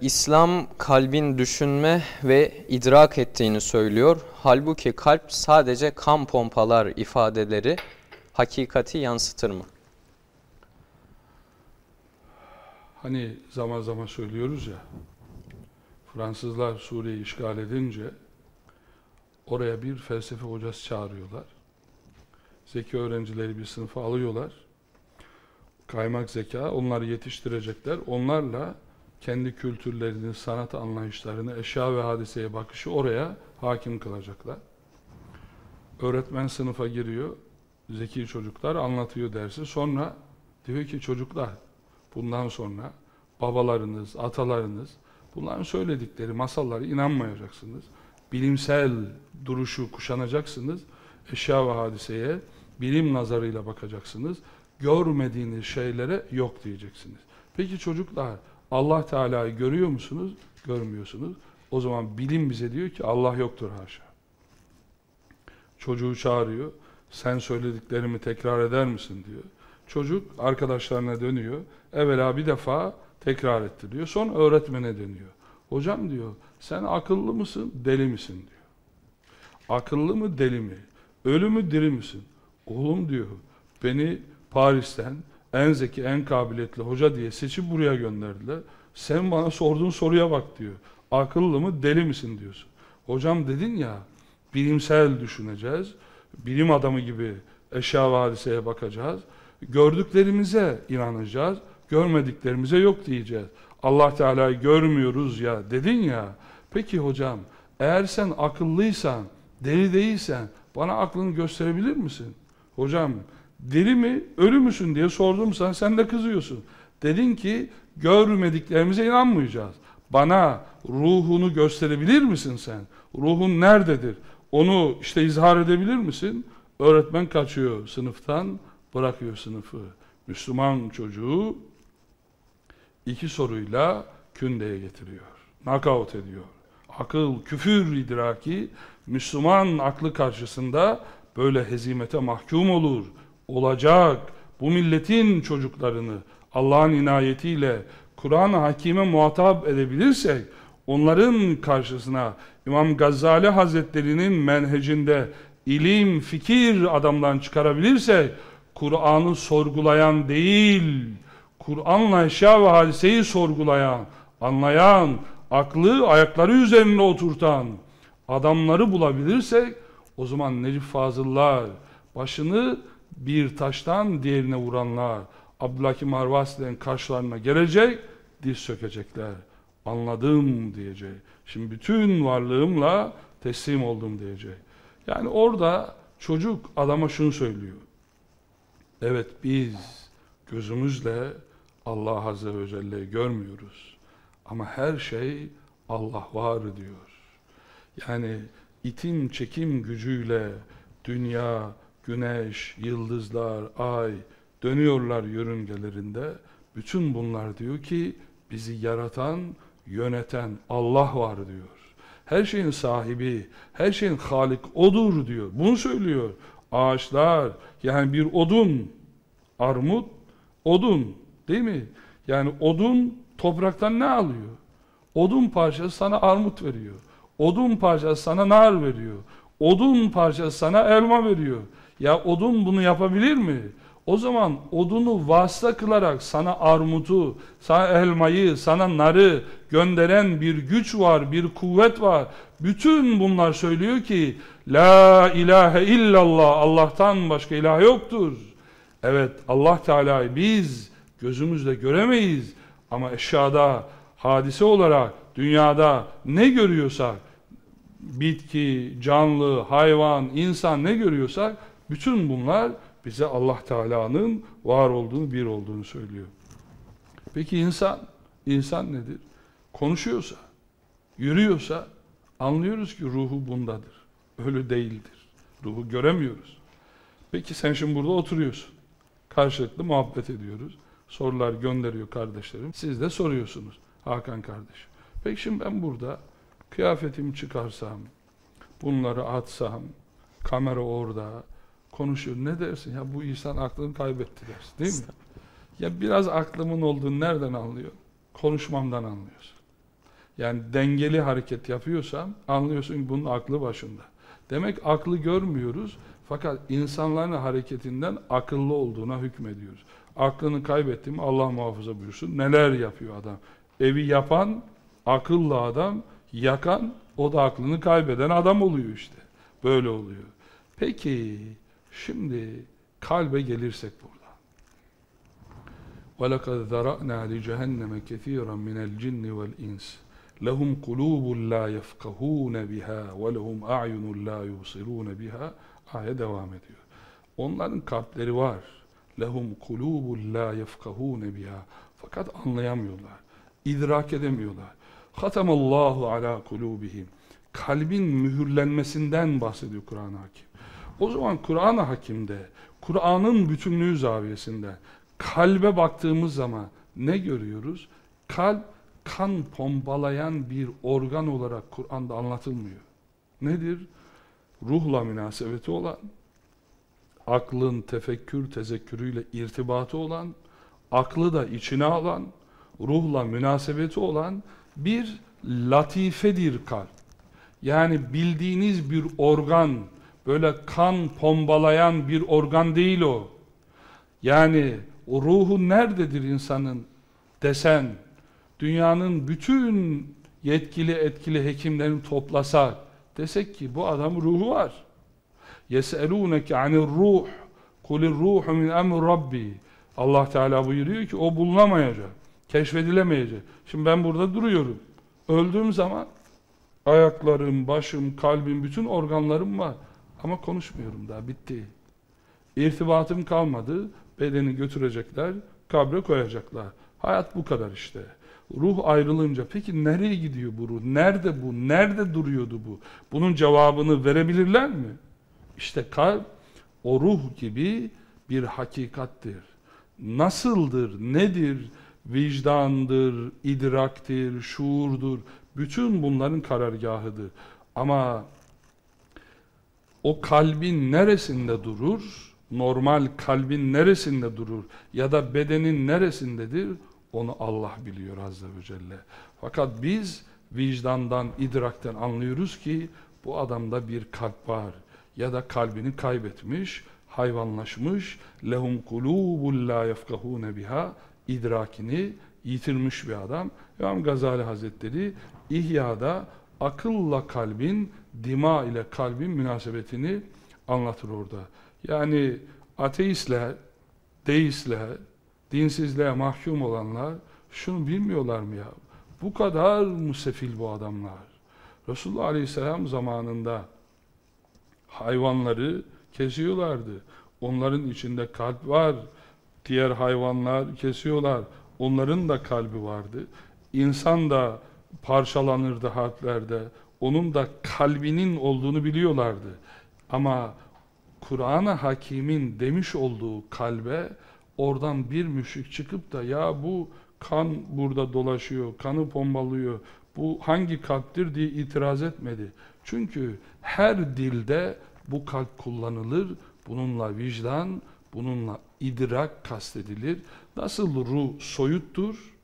İslam kalbin düşünme ve idrak ettiğini söylüyor. Halbuki kalp sadece kan pompalar ifadeleri hakikati yansıtır mı? Hani zaman zaman söylüyoruz ya, Fransızlar Suriye'yi işgal edince oraya bir felsefe hocası çağırıyorlar. Zeki öğrencileri bir sınıfa alıyorlar. Kaymak zeka, onları yetiştirecekler. Onlarla kendi kültürlerini, sanat anlayışlarını, eşya ve hadiseye bakışı oraya hakim kılacaklar. Öğretmen sınıfa giriyor, zeki çocuklar anlatıyor dersi. Sonra diyor ki çocuklar, bundan sonra babalarınız, atalarınız, bunların söyledikleri masallara inanmayacaksınız. Bilimsel duruşu kuşanacaksınız. Eşya ve hadiseye bilim nazarıyla bakacaksınız. Görmediğiniz şeylere yok diyeceksiniz. Peki çocuklar Allah Teala'yı görüyor musunuz? Görmüyorsunuz. O zaman bilim bize diyor ki Allah yoktur haşa. Çocuğu çağırıyor. Sen söylediklerimi tekrar eder misin diyor. Çocuk arkadaşlarına dönüyor. Evvela bir defa tekrar etti diyor. Sonra öğretmene dönüyor. Hocam diyor sen akıllı mısın deli misin diyor. Akıllı mı deli mi? Ölü mü diri misin? Oğlum diyor beni Paris'ten en zeki, en kabiliyetli hoca diye seçip buraya gönderdiler. Sen bana sorduğun soruya bak diyor. Akıllı mı, deli misin diyorsun. Hocam dedin ya, bilimsel düşüneceğiz. Bilim adamı gibi eşya ve hadiseye bakacağız. Gördüklerimize inanacağız. Görmediklerimize yok diyeceğiz. Allah Teala'yı görmüyoruz ya dedin ya. Peki hocam, eğer sen akıllıysan, deli değilsen bana aklını gösterebilir misin? Hocam, deli mi, ölü müsün diye sordum sana, sen de kızıyorsun. Dedin ki, görmediklerimize inanmayacağız. Bana ruhunu gösterebilir misin sen? Ruhun nerededir? Onu işte izhar edebilir misin? Öğretmen kaçıyor sınıftan, bırakıyor sınıfı. Müslüman çocuğu iki soruyla kündeye getiriyor. Knockout ediyor. Akıl, küfür idraki Müslüman aklı karşısında böyle hezimete mahkum olur olacak. Bu milletin çocuklarını Allah'ın inayetiyle Kur'an-ı Hakim'e muhatap edebilirsek onların karşısına İmam Gazali Hazretleri'nin menhecinde ilim, fikir adamdan çıkarabilirsek Kur'an'ı sorgulayan değil Kur'an'la eşya ve hadiseyi sorgulayan, anlayan, aklı ayakları üzerine oturtan adamları bulabilirsek o zaman Necip Fazıllar başını bir taştan diğerine vuranlar Abdülhakim Arvasi'nin karşılarına gelecek, diz sökecekler. Anladım diyecek. Şimdi bütün varlığımla teslim oldum diyecek. Yani orada çocuk adama şunu söylüyor. Evet biz gözümüzle Allah Azze ve Celle'yi görmüyoruz. Ama her şey Allah var diyor. Yani itim çekim gücüyle dünya, güneş, yıldızlar, ay dönüyorlar yörüngelerinde. Bütün bunlar diyor ki bizi yaratan, yöneten Allah var diyor. Her şeyin sahibi, her şeyin halik odur diyor. Bunu söylüyor. Ağaçlar, yani bir odun, armut, odun değil mi? Yani odun topraktan ne alıyor? Odun parçası sana armut veriyor. Odun parçası sana nar veriyor. Odun parçası sana elma veriyor. Ya odun bunu yapabilir mi? O zaman odunu vasıta kılarak sana armutu, sana elmayı, sana narı gönderen bir güç var, bir kuvvet var. Bütün bunlar söylüyor ki La ilahe illallah Allah'tan başka ilah yoktur. Evet Allah Teala'yı biz gözümüzle göremeyiz ama eşyada, hadise olarak dünyada ne görüyorsak bitki, canlı, hayvan, insan ne görüyorsak bütün bunlar bize Allah Teala'nın var olduğunu, bir olduğunu söylüyor. Peki insan, insan nedir? Konuşuyorsa, yürüyorsa anlıyoruz ki ruhu bundadır. Ölü değildir. Ruhu göremiyoruz. Peki sen şimdi burada oturuyorsun. Karşılıklı muhabbet ediyoruz. Sorular gönderiyor kardeşlerim. Siz de soruyorsunuz Hakan kardeş. Peki şimdi ben burada kıyafetimi çıkarsam, bunları atsam, kamera orada, konuşuyor. Ne dersin? Ya bu insan aklını kaybetti dersin. Değil mi? Ya biraz aklımın olduğunu nereden anlıyor? Konuşmamdan anlıyorsun. yani dengeli hareket yapıyorsam anlıyorsun ki bunun aklı başında. Demek aklı görmüyoruz fakat insanların hareketinden akıllı olduğuna hükmediyoruz. Aklını kaybettim Allah muhafaza buyursun. Neler yapıyor adam? Evi yapan akıllı adam, yakan o da aklını kaybeden adam oluyor işte. Böyle oluyor. Peki şimdi kalbe gelirsek burada. وَلَقَدْ ذَرَأْنَا لِجَهَنَّمَ كَثِيرًا مِنَ الْجِنِّ وَالْإِنسِ لَهُمْ قُلُوبٌ لَا يَفْقَهُونَ بِهَا وَلَهُمْ أَعْيُنٌ لَا يُبْصِرُونَ بِهَا Ayet devam ediyor. Onların kalpleri var. Lehum kulubun la yefkahune biha. Fakat anlayamıyorlar. idrak edemiyorlar. Hatamallahu ala kulubihim. Kalbin mühürlenmesinden bahsediyor Kur'an-ı Hakim. O zaman Kur'an-ı Hakim'de, Kur'an'ın bütünlüğü zaviyesinde kalbe baktığımız zaman ne görüyoruz? Kalp kan pompalayan bir organ olarak Kur'an'da anlatılmıyor. Nedir? Ruhla münasebeti olan, aklın tefekkür tezekkürüyle irtibatı olan, aklı da içine alan, ruhla münasebeti olan bir latifedir kalp. Yani bildiğiniz bir organ, böyle kan pombalayan bir organ değil o. Yani o ruhu nerededir insanın desen, dünyanın bütün yetkili etkili hekimlerini toplasak, desek ki bu adam ruhu var. يَسْأَلُونَكَ عَنِ الرُّوحِ قُلِ الرُّوحُ مِنْ اَمْرِ رَبِّي Allah Teala buyuruyor ki o bulunamayacak, keşfedilemeyecek. Şimdi ben burada duruyorum. Öldüğüm zaman ayaklarım, başım, kalbim, bütün organlarım var. Ama konuşmuyorum daha, bitti. İrtibatım kalmadı, bedeni götürecekler, kabre koyacaklar. Hayat bu kadar işte. Ruh ayrılınca peki nereye gidiyor bu ruh? Nerede bu? Nerede duruyordu bu? Bunun cevabını verebilirler mi? İşte kalp o ruh gibi bir hakikattir. Nasıldır, nedir? Vicdandır, idraktir, şuurdur. Bütün bunların karargahıdır. Ama o kalbin neresinde durur? Normal kalbin neresinde durur? Ya da bedenin neresindedir? Onu Allah biliyor Azze ve Celle. Fakat biz vicdandan, idrakten anlıyoruz ki bu adamda bir kalp var. Ya da kalbini kaybetmiş, hayvanlaşmış. Lehum kulubun la yefkahune biha idrakini yitirmiş bir adam. İmam Gazali Hazretleri İhya'da akılla kalbin, dima ile kalbin münasebetini anlatır orada. Yani ateistler, deistler, dinsizliğe mahkum olanlar şunu bilmiyorlar mı ya? Bu kadar mı sefil bu adamlar? Resulullah Aleyhisselam zamanında hayvanları kesiyorlardı. Onların içinde kalp var. Diğer hayvanlar kesiyorlar. Onların da kalbi vardı. İnsan da parçalanırdı harplerde. Onun da kalbinin olduğunu biliyorlardı. Ama Kur'an-ı Hakim'in demiş olduğu kalbe oradan bir müşrik çıkıp da ya bu kan burada dolaşıyor, kanı pombalıyor, bu hangi kalptir diye itiraz etmedi. Çünkü her dilde bu kalp kullanılır, bununla vicdan, bununla idrak kastedilir. Nasıl ruh soyuttur,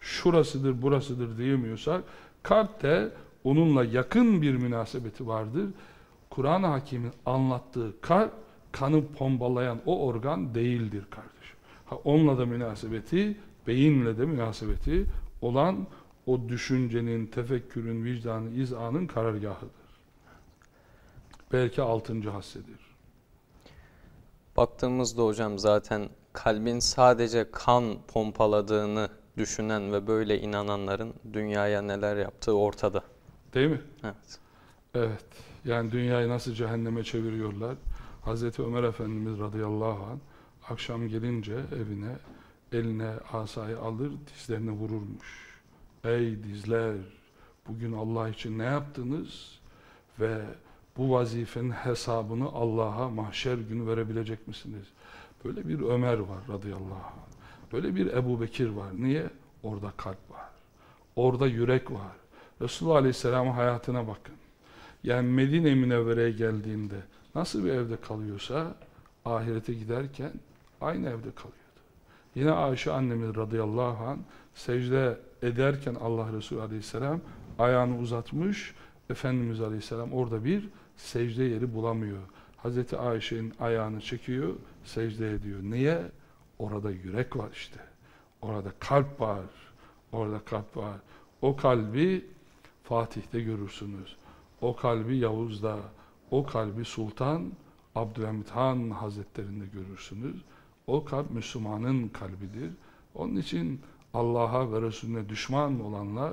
şurasıdır, burasıdır diyemiyorsak, kalp de onunla yakın bir münasebeti vardır. Kur'an-ı Hakim'in anlattığı kalp, kanı pombalayan o organ değildir kardeşim. Ha, onunla da münasebeti, beyinle de münasebeti olan o düşüncenin, tefekkürün, vicdanın, izanın karargahıdır. Belki altıncı hassedir. Baktığımızda hocam zaten kalbin sadece kan pompaladığını düşünen ve böyle inananların dünyaya neler yaptığı ortada. Değil mi? Evet. Evet. Yani dünyayı nasıl cehenneme çeviriyorlar. Hazreti Ömer Efendimiz radıyallahu anh akşam gelince evine eline asayı alır dizlerine vururmuş. Ey dizler bugün Allah için ne yaptınız ve bu vazifenin hesabını Allah'a mahşer günü verebilecek misiniz? Böyle bir Ömer var radıyallahu anh. Böyle bir Ebu Bekir var. Niye? Orada kalp var. Orada yürek var. Resulullah Aleyhisselam'ın hayatına bakın. Yani Medine Münevvere'ye geldiğinde nasıl bir evde kalıyorsa ahirete giderken aynı evde kalıyordu. Yine Ayşe annemiz radıyallahu anh secde ederken Allah Resulü Aleyhisselam ayağını uzatmış. Efendimiz Aleyhisselam orada bir secde yeri bulamıyor. Hazreti Ayşe'nin ayağını çekiyor, secde ediyor. Niye? Orada yürek var işte. Orada kalp var. Orada kalp var. O kalbi Fatih'te görürsünüz. O kalbi Yavuz'da, o kalbi Sultan Abdülhamit Han Hazretlerinde görürsünüz. O kalp Müslümanın kalbidir. Onun için Allah'a ve Resulüne düşman olanlar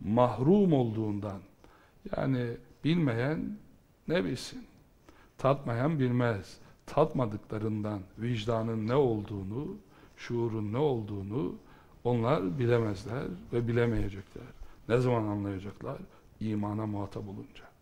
mahrum olduğundan yani bilmeyen ne bilsin? Tatmayan bilmez. Tatmadıklarından vicdanın ne olduğunu, şuurun ne olduğunu onlar bilemezler ve bilemeyecekler. Ne zaman anlayacaklar? İmana muhatap olunca.